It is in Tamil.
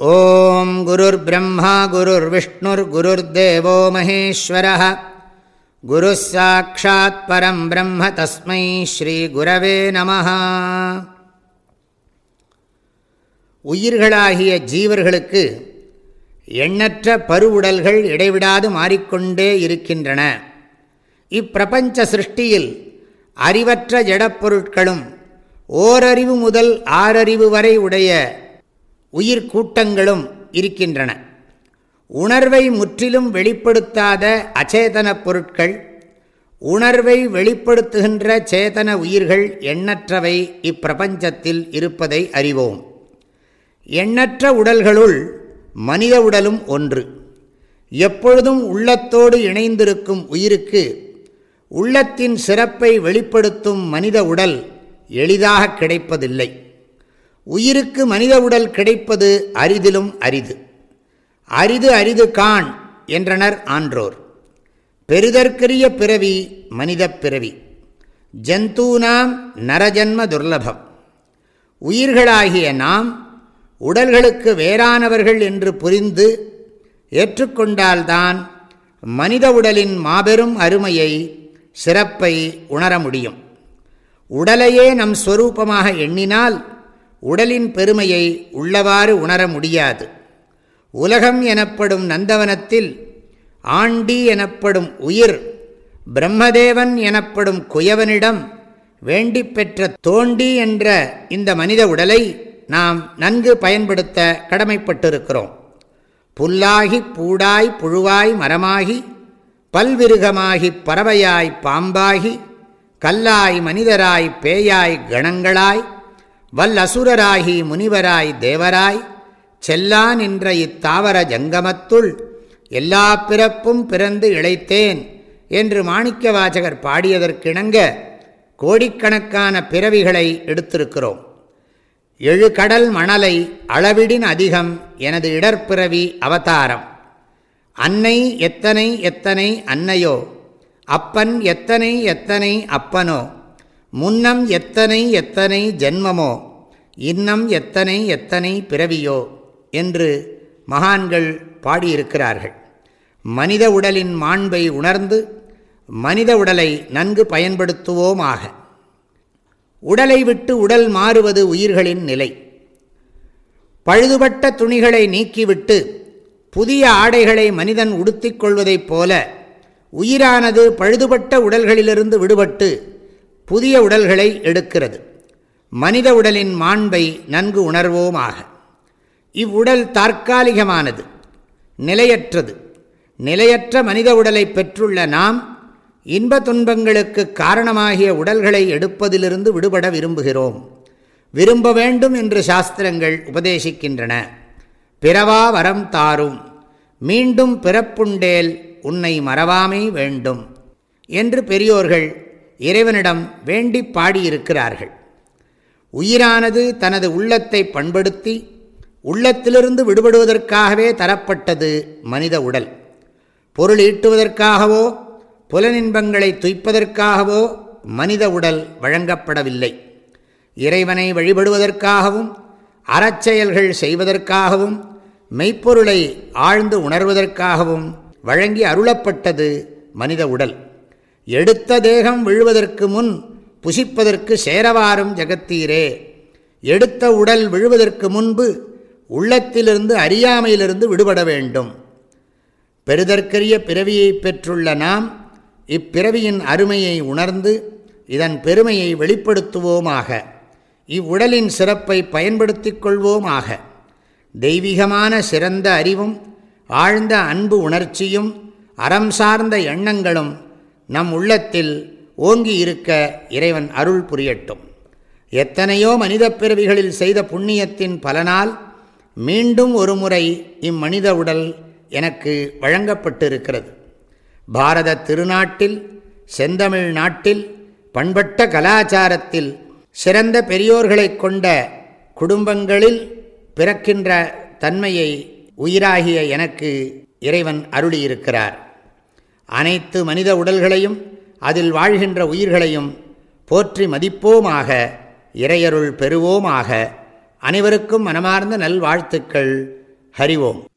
ஓம் குருர் பிரம்மா குருர் விஷ்ணுர் குருர் தேவோ மகேஸ்வரः குரு சாட்சாத் பரம் பிரம்ம தஸ்மை ஸ்ரீ குரவே நம உயிர்களாகிய ஜீவர்களுக்கு எண்ணற்ற பருவுடல்கள் இடைவிடாது மாறிக்கொண்டே இருக்கின்றன. இப்பிரபஞ்ச சிருஷ்டியில் அறிவற்ற ஜடப்பொருட்களும் ஓரறிவு முதல் ஆறறிவு வரை உடைய உயிர் கூட்டங்களும் இருக்கின்றன. உணர்வை முற்றிலும் வெளிப்படுத்தாத அச்சேதன பொருட்கள் உணர்வை வெளிப்படுத்துகின்ற சேதன உயிர்கள் எண்ணற்றவை இப்பிரபஞ்சத்தில் இருப்பதை அறிவோம். எண்ணற்ற உடல்களுள் மனித உடலும் ஒன்று. எப்பொழுதும் உள்ளத்தோடு இணைந்திருக்கும் உயிருக்கு உள்ளத்தின் சிறப்பை வெளிப்படுத்தும் மனித உடல் எளிதாக கிடைப்பதில்லை. உயிருக்கு மனித உடல் கிடைப்பது அரிதிலும் அரிது. அரிது அரிது கான் என்றனர் ஆன்றோர். பெரிதற்கரிய பிறவி மனித பிறவி. ஜந்தூனாம் நரஜன்ம துர்லபம். உயிர்களாகிய நாம் உடல்களுக்கு வேறானவர்கள் என்று புரிந்து ஏற்றுக்கொண்டால்தான் மனித உடலின் மாபெரும் அருமையை சிறப்பை உணர முடியும் உடலையே நம் ஸ்வரூபமாக எண்ணினால் உடலின் பெருமையை உள்ளவாறு உணர முடியாது. உலகம் எனப்படும் நந்தவனத்தில் ஆண்டி எனப்படும் உயிர் பிரம்மதேவன் எனப்படும் குயவனிடம் வேண்டி பெற்ற தோண்டி என்ற இந்த மனித உடலை நாம் நன்கு பயன்படுத்த கடமைப்பட்டிருக்கிறோம். புல்லாகி பூடாய் புழுவாய் மரமாகி பல்விருகமாகி பறவையாய் பாம்பாகி கல்லாய் மனிதராய் பேயாய் கணங்களாய் வல்லசுரராகி முனிவராய் தேவராய் செல்லான் என்ற இத்தாவர ஜங்கமத்துள் எல்லா பிறப்பும் பிறந்து இழைத்தேன் என்று மாணிக்க வாசகர் பாடியதற்கிணங்க கோடிக்கணக்கான பிறவிகளை எடுத்திருக்கிறோம். எழுகடல் மணலை அளவிடின் அதிகம் எனது இடர்பிறவி அவதாரம். அன்னை எத்தனை எத்தனை அன்னையோ அப்பன் எத்தனை எத்தனை அப்பனோ முன்னம் எத்தனை எத்தனை ஜென்மமோ இன்னம் எத்தனை எத்தனை பிறவியோ என்று மகான்கள் பாடியிருக்கிறார்கள். மனித உடலின் மாண்பை உணர்ந்து மனித உடலை நன்கு பயன்படுத்துவோமாக. உடலை விட்டு உடல் மாறுவது உயிர்களின் நிலை. பழுதுபட்ட துணிகளை நீக்கிவிட்டு புதிய ஆடைகளை மனிதன் உடுத்திக் கொள்வதைப் போல உயிரானது பழுதுபட்ட உடல்களிலிருந்து விடுபட்டு புதிய உடல்களை எடுக்கிறது. மனித உடலின் மாண்பை நன்கு உணர்வோமாக. இவ்வுடல் தற்காலிகமானது நிலையற்றது. நிலையற்ற மனித உடலை பெற்றுள்ள நாம் இன்ப துன்பங்களுக்கு காரணமாகிய உடல்களை எடுப்பதிலிருந்து விடுபட விரும்புகிறோம். விரும்ப வேண்டும் என்று சாஸ்திரங்கள் உபதேசிக்கின்றன. பிறவா வரம் தாரும். மீண்டும் பிறப்புண்டேல் உன்னை மறவாமை வேண்டும். என்று பெரியோர்கள் இறைவனிடம் வேண்டி பாடியிருக்கிறார்கள். உயிரானது தனது உள்ளத்தை பண்படுத்தி உள்ளத்திலிருந்து விடுபடுவதற்காகவே தரப்பட்டது மனித உடல். பொருள் ஈட்டுவதற்காகவோ புலனின்பங்களை துய்ப்பதற்காகவோ மனித உடல் வழங்கப்படவில்லை. இறைவனை வழிபடுவதற்காகவும் அறச்செயல்கள் செய்வதற்காகவும் மெய்ப்பொருளை ஆழ்ந்து உணர்வதற்காகவும் வழங்கி அருளப்பட்டது மனித உடல். எடுத்த தேகம் விழுவதற்கு முன் புசிப்பதற்கு சேரவாரும் ஜகத்தீரே. எடுத்த உடல் விழுவதற்கு முன்பு உள்ளத்திலிருந்து அறியாமையிலிருந்து விடுபட வேண்டும். பெருதற்கரிய பிறவியை பெற்றுள்ள நாம் இப்பிறவியின் அருமையை உணர்ந்து இதன் பெருமையை வெளிப்படுத்துவோமாக. இவ்வுடலின் சிறப்பை பயன்படுத்திக் கொள்வோமாக. தெய்வீகமான சிறந்த அறிவும் ஆழ்ந்த அன்பு உணர்ச்சியும் அறம் சார்ந்த எண்ணங்களும் நம் உள்ளத்தில் ஓங்கி இருக்க இறைவன் அருள் புரியட்டும். எத்தனையோ மனித பிறவிகளில் செய்த புண்ணியத்தின் பலனால் மீண்டும் ஒரு முறை இம்மனித உடல் எனக்கு வழங்கப்பட்டிருக்கிறது. பாரத திருநாட்டில் செந்தமிழ் நாட்டில் பண்பட்ட கலாச்சாரத்தில் சிறந்த பெரியோர்களை கொண்ட குடும்பங்களில் பிறக்கின்ற தன்மையை உயிராகிய எனக்கு இறைவன் அருளியிருக்கிறார். அனைத்து மனித உடல்களையும் அதில் வாழ்கின்ற உயிர்களையும் போற்றி மதிப்போமாக இறையருள் பெறுவோமாக. அனைவருக்கும் மனமார்ந்த நல்வாழ்த்துக்கள். ஹறிவோம்